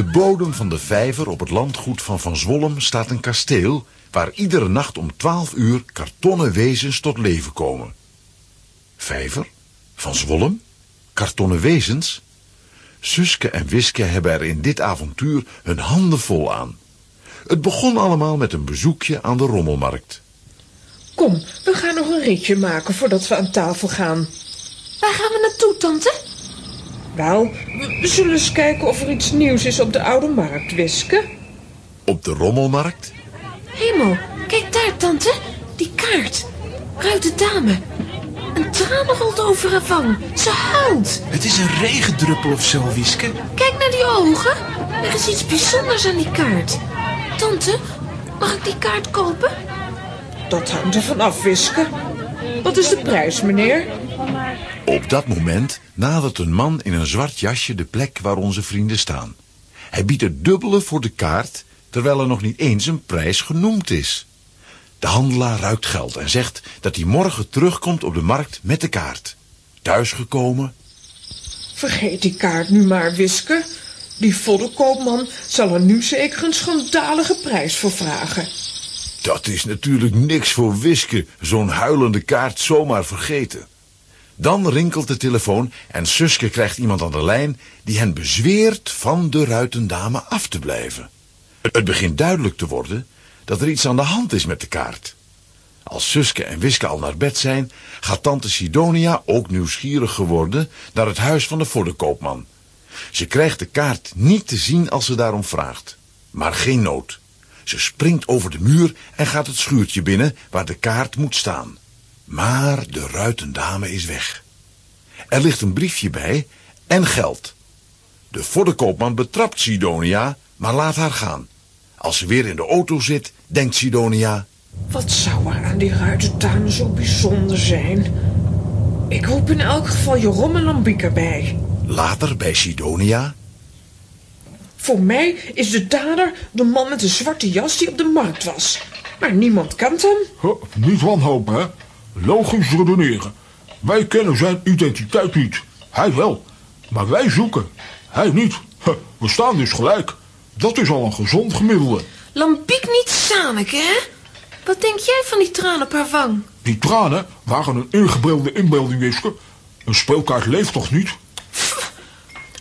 Op de bodem van de vijver op het landgoed van Van Zwolm staat een kasteel... waar iedere nacht om twaalf uur kartonnen wezens tot leven komen. Vijver? Van Zwolm? Kartonnen wezens? Suske en Wiske hebben er in dit avontuur hun handen vol aan. Het begon allemaal met een bezoekje aan de rommelmarkt. Kom, we gaan nog een ritje maken voordat we aan tafel gaan. Waar gaan we naartoe, tante? Wel, we zullen eens kijken of er iets nieuws is op de Oude Markt, Wiske. Op de rommelmarkt? Hemel, kijk daar, tante. Die kaart. Ruit dame. Een traan rolt over haar wang. Ze huilt. Het is een regendruppel of zo, Wiske. Kijk naar die ogen. Er is iets bijzonders aan die kaart. Tante, mag ik die kaart kopen? Dat hangt er vanaf, Wiske. Wat is de prijs, meneer? Op dat moment nadert een man in een zwart jasje de plek waar onze vrienden staan. Hij biedt het dubbele voor de kaart, terwijl er nog niet eens een prijs genoemd is. De handelaar ruikt geld en zegt dat hij morgen terugkomt op de markt met de kaart. Thuisgekomen... Vergeet die kaart nu maar, Wiske. Die voddenkoopman zal er nu zeker een schandalige prijs voor vragen. Dat is natuurlijk niks voor Wiske, zo'n huilende kaart zomaar vergeten. Dan rinkelt de telefoon en Suske krijgt iemand aan de lijn die hen bezweert van de ruitendame af te blijven. Het begint duidelijk te worden dat er iets aan de hand is met de kaart. Als Suske en Wiske al naar bed zijn, gaat tante Sidonia, ook nieuwsgierig geworden, naar het huis van de voddenkoopman. Ze krijgt de kaart niet te zien als ze daarom vraagt. Maar geen nood. Ze springt over de muur en gaat het schuurtje binnen waar de kaart moet staan. Maar de ruitendame is weg. Er ligt een briefje bij en geld. De voddenkoopman betrapt Sidonia, maar laat haar gaan. Als ze weer in de auto zit, denkt Sidonia... Wat zou er aan die ruitendame zo bijzonder zijn? Ik roep in elk geval Jeroen en Lambiek erbij. Later bij Sidonia... Voor mij is de dader de man met de zwarte jas die op de markt was. Maar niemand kent hem. Huh, niet wanhopen, hè? Logisch redeneren. Wij kennen zijn identiteit niet. Hij wel. Maar wij zoeken. Hij niet. We staan dus gelijk. Dat is al een gezond gemiddelde. Lambiek niet Saneke, hè? Wat denk jij van die traan op haar wang? Die tranen waren een ingebeelde inbeelding, Wiske. Een speelkaart leeft toch niet?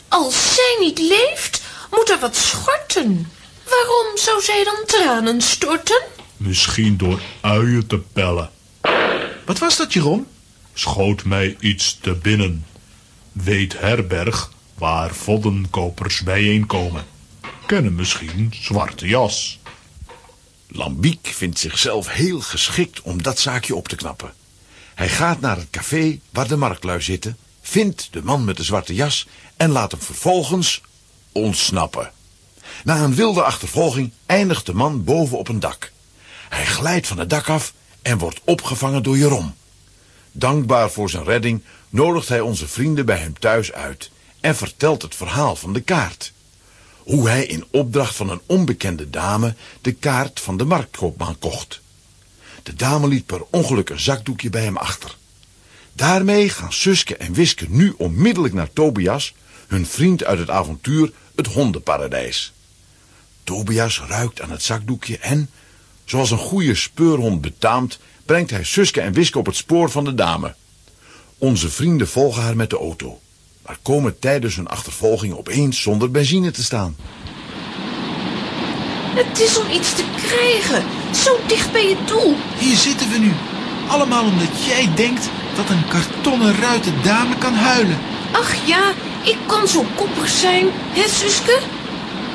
Als zij niet leeft, moet er wat schorten. Waarom zou zij dan tranen storten? Misschien door uien te pellen. Wat was dat, Jeroen? Schoot mij iets te binnen. Weet herberg waar voddenkopers bijeenkomen. Kennen misschien zwarte jas. Lambiek vindt zichzelf heel geschikt om dat zaakje op te knappen. Hij gaat naar het café waar de marktlui zitten, vindt de man met de zwarte jas en laat hem vervolgens ontsnappen. Na een wilde achtervolging eindigt de man boven op een dak. Hij glijdt van het dak af en wordt opgevangen door Jeroen. Dankbaar voor zijn redding nodigt hij onze vrienden bij hem thuis uit en vertelt het verhaal van de kaart. Hoe hij in opdracht van een onbekende dame de kaart van de marktkoopman kocht. De dame liet per ongeluk een zakdoekje bij hem achter. Daarmee gaan Suske en Wiske nu onmiddellijk naar Tobias, hun vriend uit het avontuur, het hondenparadijs. Tobias ruikt aan het zakdoekje en, zoals een goede speurhond betaamt, brengt hij Suske en Wiske op het spoor van de dame. Onze vrienden volgen haar met de auto, maar komen tijdens hun achtervolging opeens zonder benzine te staan. Het is om iets te krijgen. Zo dicht bij je doel. Hier zitten we nu. Allemaal omdat jij denkt dat een kartonnen ruiten dame kan huilen. Ach ja, ik kan zo koppig zijn, hè Suske?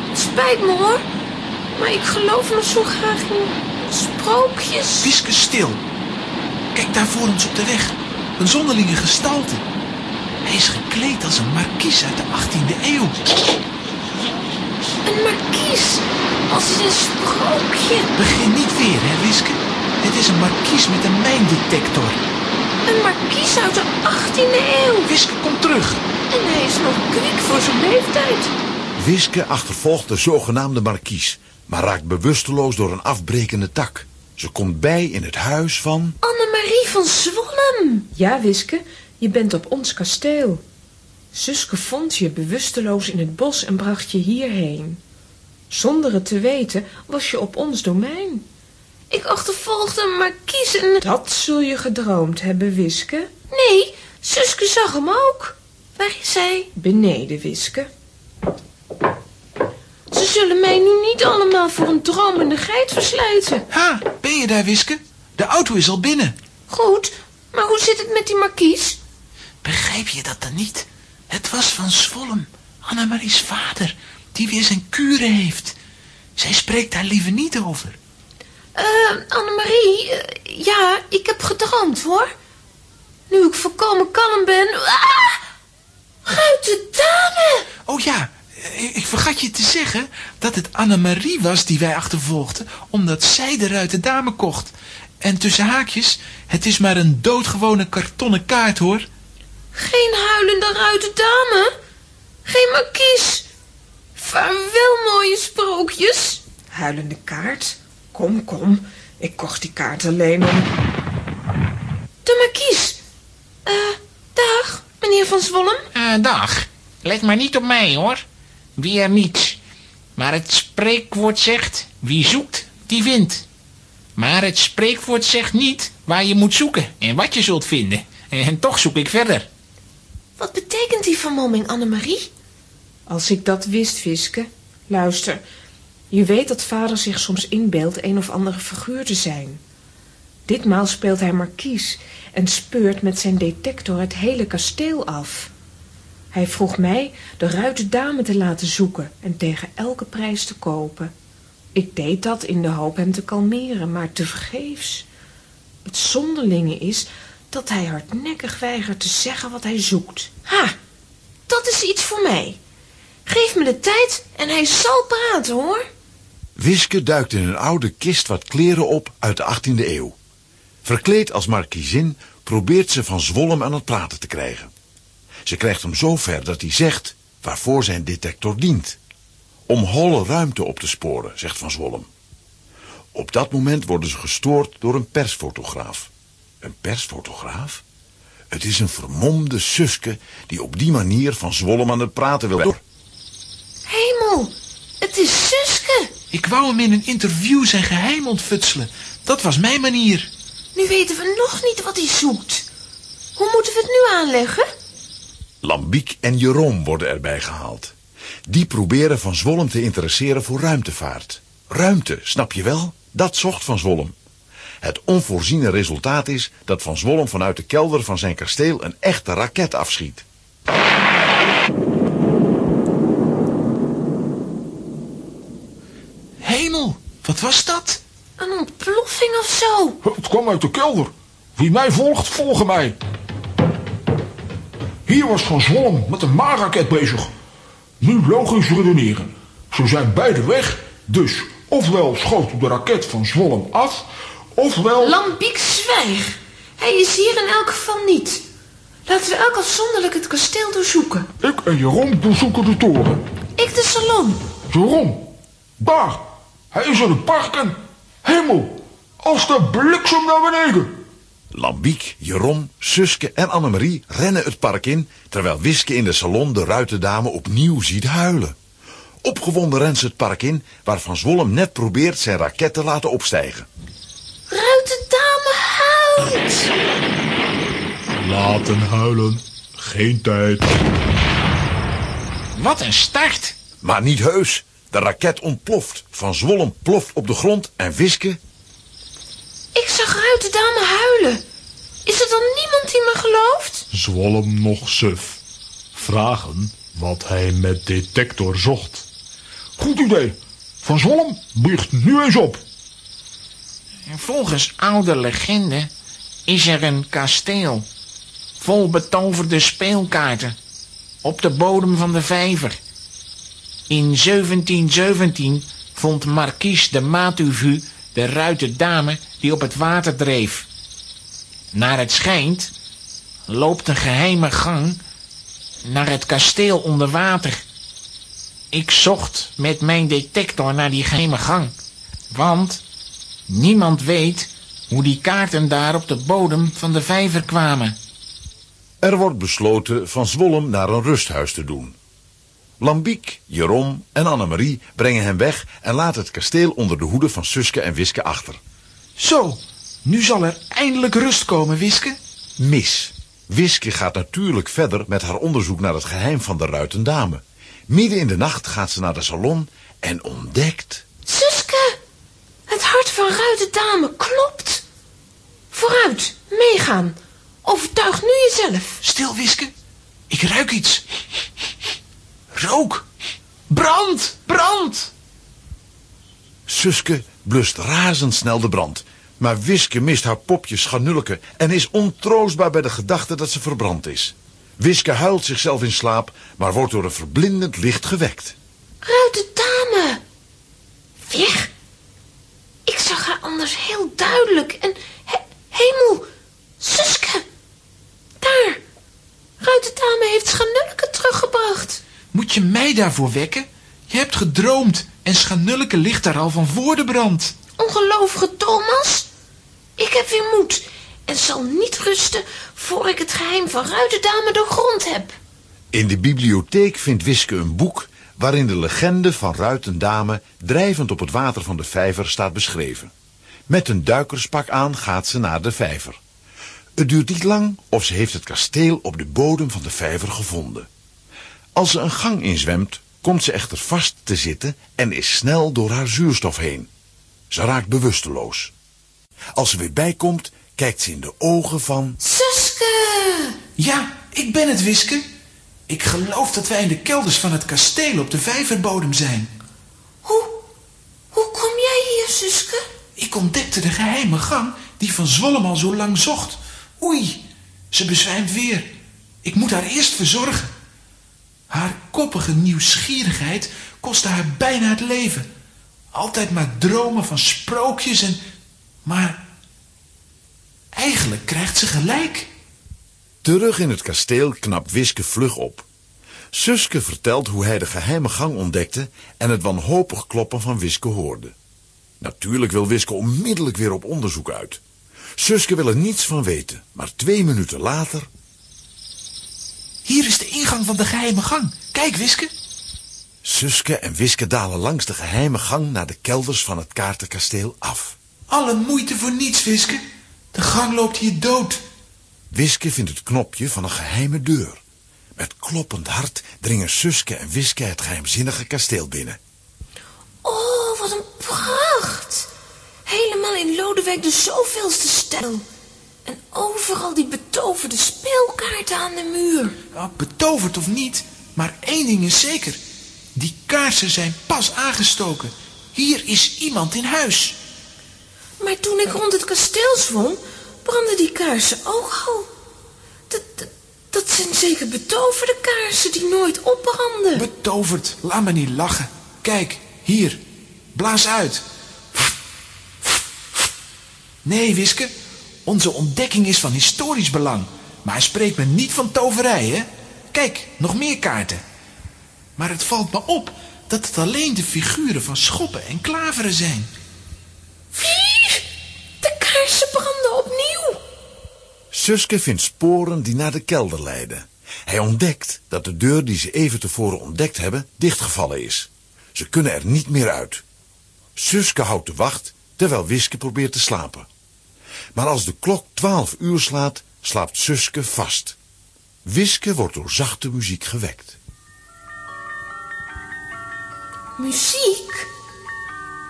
Het spijt me hoor, maar ik geloof nog zo graag in sprookjes. Wiske stil. Kijk daar voor ons op de weg. Een zonderlinge gestalte. Hij is gekleed als een markies uit de 18e eeuw. Een markies, als een sprookje. Begin niet weer, hè, Wiske? Het is een markies met een mijndetector. Een markies uit de 18e eeuw. Wiske, kom terug. En hij is nog kwik voor zijn leeftijd. Wiske achtervolgt de zogenaamde markies, maar raakt bewusteloos door een afbrekende tak. Ze komt bij in het huis van... Annemarie van Zwollem. Ja, Wiske, je bent op ons kasteel. Suske vond je bewusteloos in het bos en bracht je hierheen. Zonder het te weten was je op ons domein. Ik achtervolgde een markies en... Dat zul je gedroomd hebben, Wiske. Nee, Suske zag hem ook. Waar is hij? Beneden, Wiske. Zullen mij nu niet allemaal voor een dromende geit verslijten. Ha, ben je daar, Wiske? De auto is al binnen. Goed, maar hoe zit het met die markies? Begrijp je dat dan niet? Het was van Zwollem, Annemarie's vader, die weer zijn kuren heeft. Zij spreekt daar liever niet over. Eh, Annemarie, eh, ja, ik heb gedroomd, hoor. Nu ik volkomen kalm ben... Ah! Ruite dame! Oh ja, vergat je te zeggen dat het Annemarie was die wij achtervolgden, omdat zij de ruite dame kocht. En tussen haakjes, het is maar een doodgewone kartonnen kaart, hoor. Geen huilende ruite dame. Geen markies. Vaarwel, mooie sprookjes. Huilende kaart? Kom, kom. Ik kocht die kaart alleen om... De markies. Eh, dag, meneer Van Zwollem. Ah, dag. Let maar niet op mij, hoor. Weer niets. Maar het spreekwoord zegt, wie zoekt, die vindt. Maar het spreekwoord zegt niet waar je moet zoeken en wat je zult vinden. En toch zoek ik verder. Wat betekent die vermomming, Annemarie? Als ik dat wist, Wiske. Luister, je weet dat vader zich soms inbeeldt een of andere figuur te zijn. Ditmaal speelt hij markies en speurt met zijn detector het hele kasteel af. Hij vroeg mij de ruite dame te laten zoeken en tegen elke prijs te kopen. Ik deed dat in de hoop hem te kalmeren, maar tevergeefs. Het zonderlinge is dat hij hardnekkig weigert te zeggen wat hij zoekt. Ha, dat is iets voor mij. Geef me de tijd en hij zal praten, hoor. Wiske duikt in een oude kist wat kleren op uit de 18e eeuw. Verkleed als markiezin probeert ze van Zwollem aan het praten te krijgen. Ze krijgt hem zo ver dat hij zegt waarvoor zijn detector dient. Om holle ruimte op te sporen, zegt Van Zwollem. Op dat moment worden ze gestoord door een persfotograaf. Een persfotograaf? Het is een vermomde Suske die op die manier Van Zwollem aan het praten wil. Hemel, het is Suske. Ik wou hem in een interview zijn geheim ontfutselen. Dat was mijn manier. Nu weten we nog niet wat hij zoekt. Hoe moeten we het nu aanleggen? Lambiek en Jeroen worden erbij gehaald. Die proberen Van Zwollem te interesseren voor ruimtevaart. Ruimte, snap je wel? Dat zocht Van Zwollem. Het onvoorziene resultaat is dat Van Zwollem vanuit de kelder van zijn kasteel een echte raket afschiet. Hemel, wat was dat? Een ontploffing of zo. Het kwam uit de kelder. Wie mij volgt, volgen mij. Hier was Van Zwollem met een maanraket bezig. Nu logisch redeneren. Ze zijn beide weg, dus ofwel schoot de raket van Zwollem af, ofwel... Lambiek, zwijg. Hij is hier in elk geval niet. Laten we elk afzonderlijk het kasteel doorzoeken. Ik en Jeroen doorzoeken de toren. Ik de salon. Jeroen, daar. Hij is in het park en... Hemel, als de bliksem naar beneden. Lambiek, Jeroen, Suske en Annemarie rennen het park in... terwijl Wiske in de salon de ruitendame opnieuw ziet huilen. Opgewonden rent ze het park in... waar Van Zwollem net probeert zijn raket te laten opstijgen. Ruite dame huilt. Laten huilen. Geen tijd. Wat een start. Maar niet heus. De raket ontploft. Van Zwollem ploft op de grond en Wiske... Ik zag Ruite dame huilen. Is er dan niemand die me gelooft? Zwollem nog suf. Vragen wat hij met detector zocht. Goed idee. Van Zwollem biecht nu eens op. Volgens oude legende is er een kasteel. Vol betoverde speelkaarten. Op de bodem van de vijver. In 1717 vond Marquise de Matuvu de ruite dame die op het water dreef. Naar het schijnt loopt een geheime gang naar het kasteel onder water. Ik zocht met mijn detector naar die geheime gang. Want niemand weet hoe die kaarten daar op de bodem van de vijver kwamen. Er wordt besloten van Zwollem naar een rusthuis te doen. Lambiek, Jeroen en Annemarie brengen hem weg en laten het kasteel onder de hoede van Suske en Wiske achter. Zo, nu zal er eindelijk rust komen, Wiske. Mis. Wiske gaat natuurlijk verder met haar onderzoek naar het geheim van de Ruitendame. Midden in de nacht gaat ze naar de salon en ontdekt... Suske, het hart van Ruit Dame klopt. Vooruit, meegaan. Overtuig nu jezelf. Stil, Wiske. Ik ruik iets. Rook. Brand, brand. Suske blust razendsnel de brand. Maar Wiske mist haar popje Schanulke en is ontroostbaar bij de gedachte dat ze verbrand is. Wiske huilt zichzelf in slaap, maar wordt door een verblindend licht gewekt. Ruit Dame. Weg. Ik zag haar anders heel duidelijk. En he- hemel, Suske. Daar. Ruit Dame heeft Schanulke teruggebracht. Moet je mij daarvoor wekken? Je hebt gedroomd en Schanulke ligt daar al van voor de brand. Ongelovige Thomas. Ik heb weer moed en zal niet rusten voor ik het geheim van Ruitendame doorgrond heb. In de bibliotheek vindt Wiske een boek waarin de legende van Ruitendame drijvend op het water van de vijver staat beschreven. Met een duikerspak aan gaat ze naar de vijver. Het duurt niet lang of ze heeft het kasteel op de bodem van de vijver gevonden. Als ze een gang inzwemt, komt ze echter vast te zitten en is snel door haar zuurstof heen. Ze raakt bewusteloos. Als ze weer bijkomt, kijkt ze in de ogen van... Suske! Ja, ik ben het, Wiske. Ik geloof dat wij in de kelders van het kasteel op de vijverbodem zijn. Hoe, hoe kom jij hier, Suske? Ik ontdekte de geheime gang die Van Zwollem al zo lang zocht. Oei, ze bezwijmt weer. Ik moet haar eerst verzorgen. Haar koppige nieuwsgierigheid kostte haar bijna het leven. Altijd maar dromen van sprookjes en... Maar eigenlijk krijgt ze gelijk. Terug in het kasteel knapt Wiske vlug op. Suske vertelt hoe hij de geheime gang ontdekte en het wanhopig kloppen van Wiske hoorde. Natuurlijk wil Wiske onmiddellijk weer op onderzoek uit. Suske wil er niets van weten, maar twee minuten later... Hier is de ingang van de geheime gang. Kijk, Wiske. Suske en Wiske dalen langs de geheime gang naar de kelders van het kaartenkasteel af. Alle moeite voor niets, Wiske. De gang loopt hier dood. Wiske vindt het knopje van een geheime deur. Met kloppend hart dringen Suske en Wiske het geheimzinnige kasteel binnen. Oh, wat een pracht. Helemaal in Lodewijk de zoveelste stijl. En overal die betoverde speelkaarten aan de muur. Ja, betoverd of niet, maar één ding is zeker. Die kaarsen zijn pas aangestoken. Hier is iemand in huis. Maar toen ik rond het kasteel zwom, brandden die kaarsen ook al. Dat, dat, dat zijn zeker betoverde kaarsen die nooit opbranden. Betoverd, laat me niet lachen. Kijk, hier, blaas uit. Nee, Wiske, onze ontdekking is van historisch belang. Maar hij spreekt me niet van toverij, hè? Kijk, nog meer kaarten. Maar het valt me op dat het alleen de figuren van schoppen en klaveren zijn. Vier! De kaarsen branden opnieuw. Suske vindt sporen die naar de kelder leiden. Hij ontdekt dat de deur die ze even tevoren ontdekt hebben dichtgevallen is. Ze kunnen er niet meer uit. Suske houdt de wacht terwijl Wiske probeert te slapen. Maar als de klok twaalf uur slaat, slaapt Suske vast. Wiske wordt door zachte muziek gewekt. Muziek?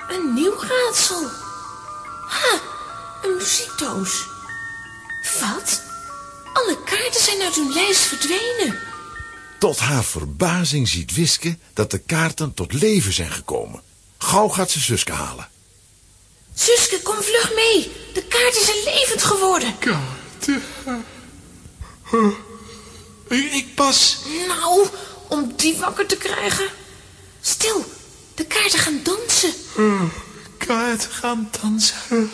Een nieuw raadsel. Ha, een muziekdoos. Wat? Alle kaarten zijn uit hun lijst verdwenen. Tot haar verbazing ziet Wiske dat de kaarten tot leven zijn gekomen. Gauw gaat ze Suske halen. Suske, kom vlug mee. De kaarten zijn levend geworden. Kaarten. Ik, ik pas. Nou, om die wakker te krijgen. Stil, de kaarten gaan dansen. Kaarten gaan dansen.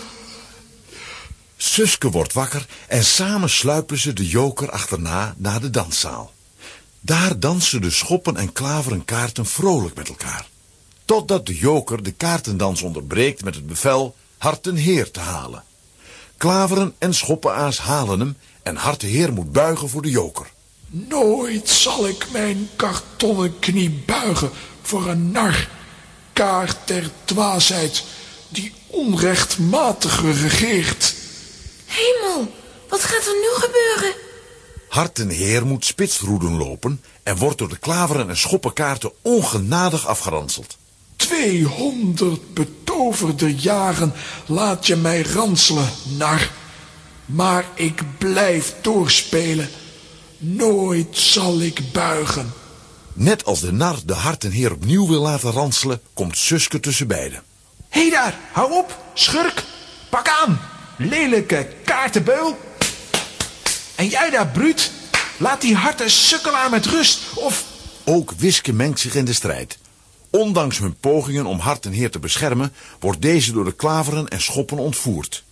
Suske wordt wakker en samen sluipen ze de joker achterna naar de danszaal. Daar dansen de schoppen en klaveren kaarten vrolijk met elkaar. Totdat de joker de kaartendans onderbreekt met het bevel hart en heer te halen. Klaveren en schoppenaas halen hem en Hartenheer moet buigen voor de joker. Nooit zal ik mijn kartonnen knie buigen voor een nar, kaart der dwaasheid, die onrechtmatig regeert. Hemel, wat gaat er nu gebeuren? Hartenheer moet spitsroeden lopen en wordt door de klaveren en schoppenkaarten ongenadig afgeranseld. Tweehonderd betoverde jaren laat je mij ranselen, nar. Maar ik blijf doorspelen. Nooit zal ik buigen. Net als de nar de Hartenheer opnieuw wil laten ranselen, komt Suske tussen beiden. Hé hey daar, hou op, schurk. Pak aan, lelijke kaartenbeul. En jij daar, bruut, laat die harte sukkelaar met rust, of... Ook Wiske mengt zich in de strijd. Ondanks hun pogingen om Hartenheer te beschermen, wordt deze door de klaveren en schoppen ontvoerd.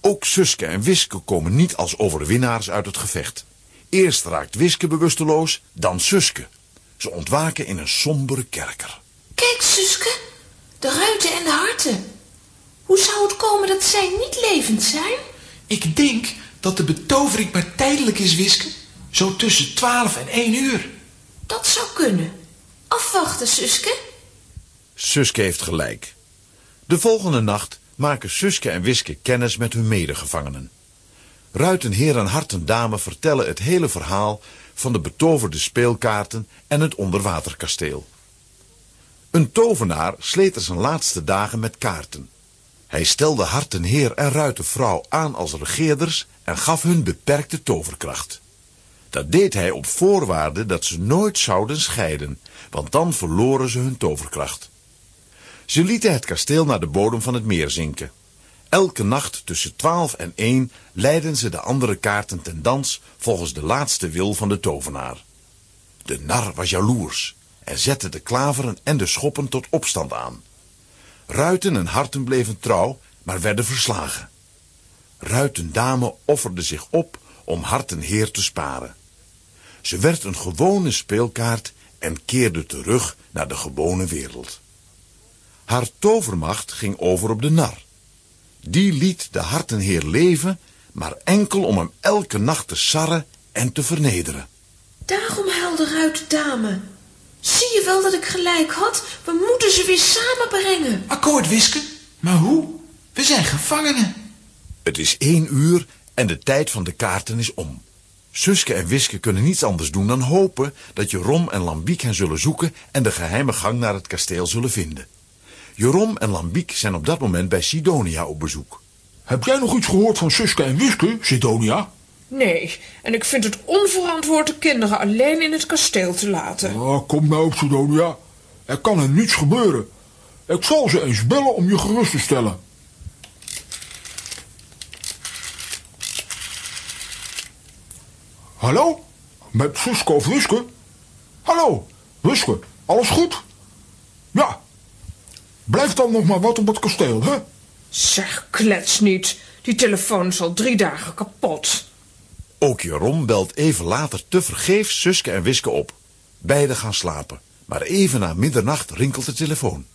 Ook Suske en Wiske komen niet als overwinnaars uit het gevecht. Eerst raakt Wiske bewusteloos, dan Suske. Ze ontwaken in een sombere kerker. Kijk, Suske, de ruiten en de harten. Hoe zou het komen dat zij niet levend zijn? Ik denk dat de betovering maar tijdelijk is, Wiske. Zo tussen twaalf en één uur. Dat zou kunnen. Afwachten, Suske. Suske heeft gelijk. De volgende nacht maken Suske en Wiske kennis met hun medegevangenen. Ruitenheer en Hartendame vertellen het hele verhaal van de betoverde speelkaarten en het onderwaterkasteel. Een tovenaar sleet er zijn laatste dagen met kaarten. Hij stelde Hartenheer en Ruitenvrouw aan als regeerders en gaf hun beperkte toverkracht. Dat deed hij op voorwaarde dat ze nooit zouden scheiden, want dan verloren ze hun toverkracht. Ze lieten het kasteel naar de bodem van het meer zinken. Elke nacht tussen twaalf en één leidden ze de andere kaarten ten dans volgens de laatste wil van de tovenaar. De nar was jaloers en zette de klaveren en de schoppen tot opstand aan. Ruiten en harten bleven trouw, maar werden verslagen. Ruitendame offerde zich op om hartenheer te sparen. Ze werd een gewone speelkaart en keerde terug naar de gewone wereld. Haar tovermacht ging over op de nar. Die liet de hartenheer leven, maar enkel om hem elke nacht te sarren en te vernederen. Daarom huilde Ruit de dame. Zie je wel dat ik gelijk had? We moeten ze weer samenbrengen. Akkoord, Wiske. Maar hoe? We zijn gevangenen. Het is één uur en de tijd van de kaarten is om. Suske en Wiske kunnen niets anders doen dan hopen dat Jerom en Lambiek hen zullen zoeken en de geheime gang naar het kasteel zullen vinden. Jerom en Lambiek zijn op dat moment bij Sidonia op bezoek. Heb jij nog iets gehoord van Suske en Wiske, Sidonia? Nee, en ik vind het onverantwoord de kinderen alleen in het kasteel te laten. Ah, kom nou, Sidonia. Er kan er niets gebeuren. Ik zal ze eens bellen om je gerust te stellen. Hallo? Met Suske of Wiske? Hallo, Wiske, alles goed? Ja. Blijf dan nog maar wat op het kasteel, hè? Zeg, klets niet. Die telefoon is al drie dagen kapot. Ook Jerom belt even later tevergeefs Suske en Wiske op. Beiden gaan slapen, maar even na middernacht rinkelt de telefoon.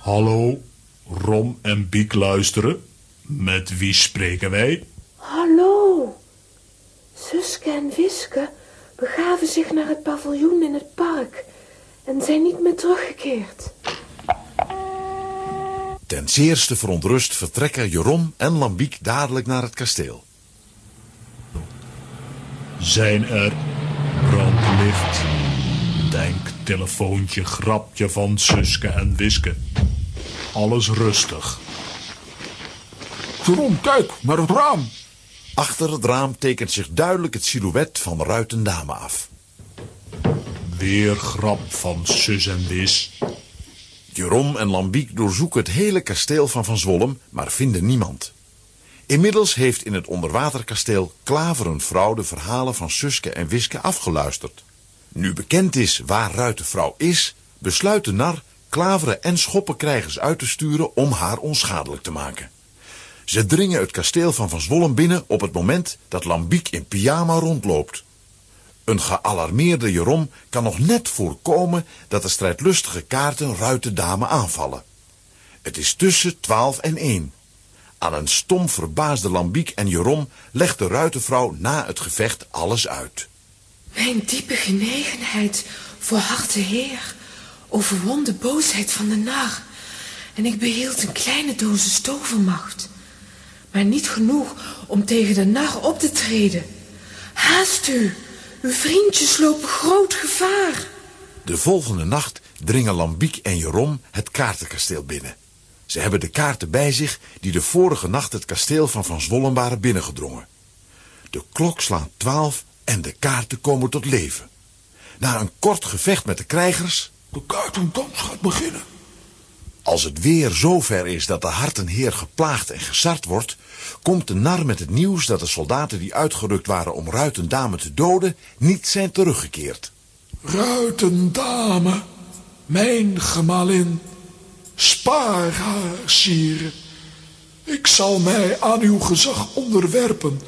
Hallo, Rom en Biek luisteren. Met wie spreken wij? Hallo. Suske en Wiske begaven zich naar het paviljoen in het park en zijn niet meer teruggekeerd. Ten zeerste verontrust vertrekken Jerom en Lambiek dadelijk naar het kasteel. Zijn er brandlicht, denk, telefoontje, grapje van Suske en Wiske. Alles rustig. Jeroen, kijk, naar het raam. Achter het raam tekent zich duidelijk het silhouet van Ruitendame af. Weer grap van Sus en Wis. Jerom en Lambiek doorzoeken het hele kasteel van Van Zwolm, maar vinden niemand. Inmiddels heeft in het onderwaterkasteel Klaverenvrouw de verhalen van Suske en Wiske afgeluisterd. Nu bekend is waar Ruitenvrouw is, besluit de nar Klaveren en schoppenkrijgers uit te sturen om haar onschadelijk te maken. Ze dringen het kasteel van Van Zwollen binnen op het moment dat Lambiek in pyjama rondloopt. Een gealarmeerde Jerom kan nog net voorkomen dat de strijdlustige kaarten Ruitendame aanvallen. Het is tussen twaalf en één. Aan een stom verbaasde Lambiek en Jerom legt de ruitenvrouw na het gevecht alles uit. Mijn diepe genegenheid voor harte heer overwon de boosheid van de nar. En ik behield een kleine dosis tovermacht. Maar niet genoeg om tegen de nar op te treden. Haast u, uw vriendjes lopen groot gevaar. De volgende nacht dringen Lambiek en Jerom het kaartenkasteel binnen. Ze hebben de kaarten bij zich die de vorige nacht het kasteel van Van Zwollen waren binnengedrongen. De klok slaat twaalf en de kaarten komen tot leven. Na een kort gevecht met de krijgers, De kaartendans gaat beginnen. Als het weer zo ver is dat de hartenheer geplaagd en gesard wordt, komt de nar met het nieuws dat de soldaten die uitgerukt waren om Ruitendame te doden, niet zijn teruggekeerd. Ruitendame, mijn gemalin, spaar haar, sire. Ik zal mij aan uw gezag onderwerpen,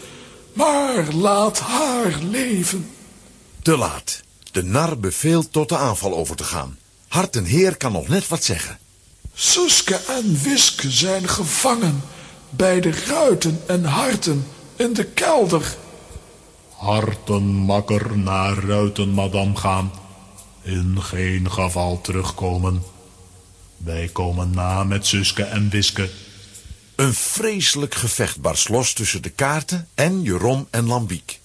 maar laat haar leven. Te laat. De nar beveelt tot de aanval over te gaan. Hartenheer kan nog net wat zeggen. Suske en Wiske zijn gevangen bij de ruiten en harten in de kelder. Hartenmakker naar Ruiten, madame gaan. In geen geval terugkomen. Wij komen na met Suske en Wiske. Een vreselijk gevecht barst los tussen de kaarten en Jerom en Lambiek.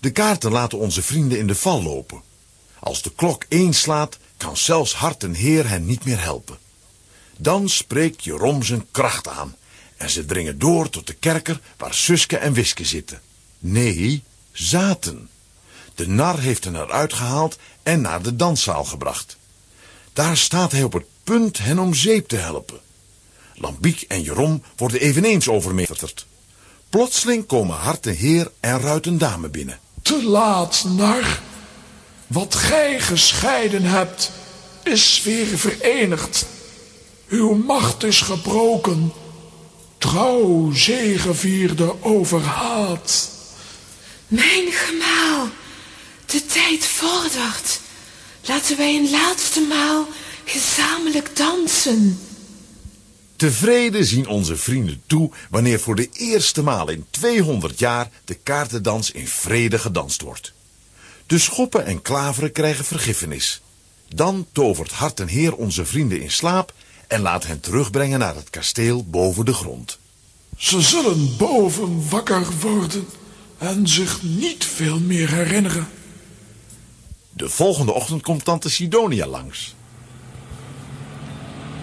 De kaarten laten onze vrienden in de val lopen. Als de klok één slaat, kan zelfs Hartenheer hen niet meer helpen. Dan spreekt Jerom zijn kracht aan en ze dringen door tot de kerker waar Suske en Wiske zitten. Nee, zaten. De nar heeft hen eruit gehaald en naar de danszaal gebracht. Daar staat hij op het punt hen om zeep te helpen. Lambiek en Jerom worden eveneens overmeesterd. Plotseling komen Hartenheer en Ruitendame binnen. Te laat, nar. Wat gij gescheiden hebt, is weer verenigd. Uw macht is gebroken. Trouw zegevierde over haat. Mijn gemaal, de tijd vordert. Laten wij een laatste maal gezamenlijk dansen. Tevreden zien onze vrienden toe wanneer voor de eerste maal in 200 jaar de kaartendans in vrede gedanst wordt. De schoppen en klaveren krijgen vergiffenis. Dan tovert Hartenheer onze vrienden in slaap en laat hen terugbrengen naar het kasteel boven de grond. Ze zullen boven wakker worden en zich niet veel meer herinneren. De volgende ochtend komt tante Sidonia langs.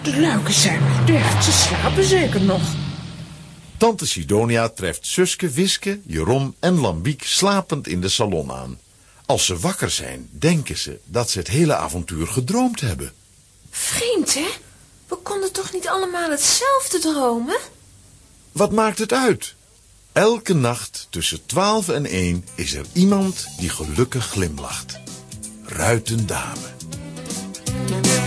De luiken zijn nog dicht, ze slapen zeker nog. Tante Sidonia treft Suske, Wiske, Jerom en Lambiek slapend in de salon aan. Als ze wakker zijn, denken ze dat ze het hele avontuur gedroomd hebben. Vreemd, hè? We konden toch niet allemaal hetzelfde dromen? Wat maakt het uit? Elke nacht tussen 12 en 1 is er iemand die gelukkig glimlacht. Ruitendame. dame.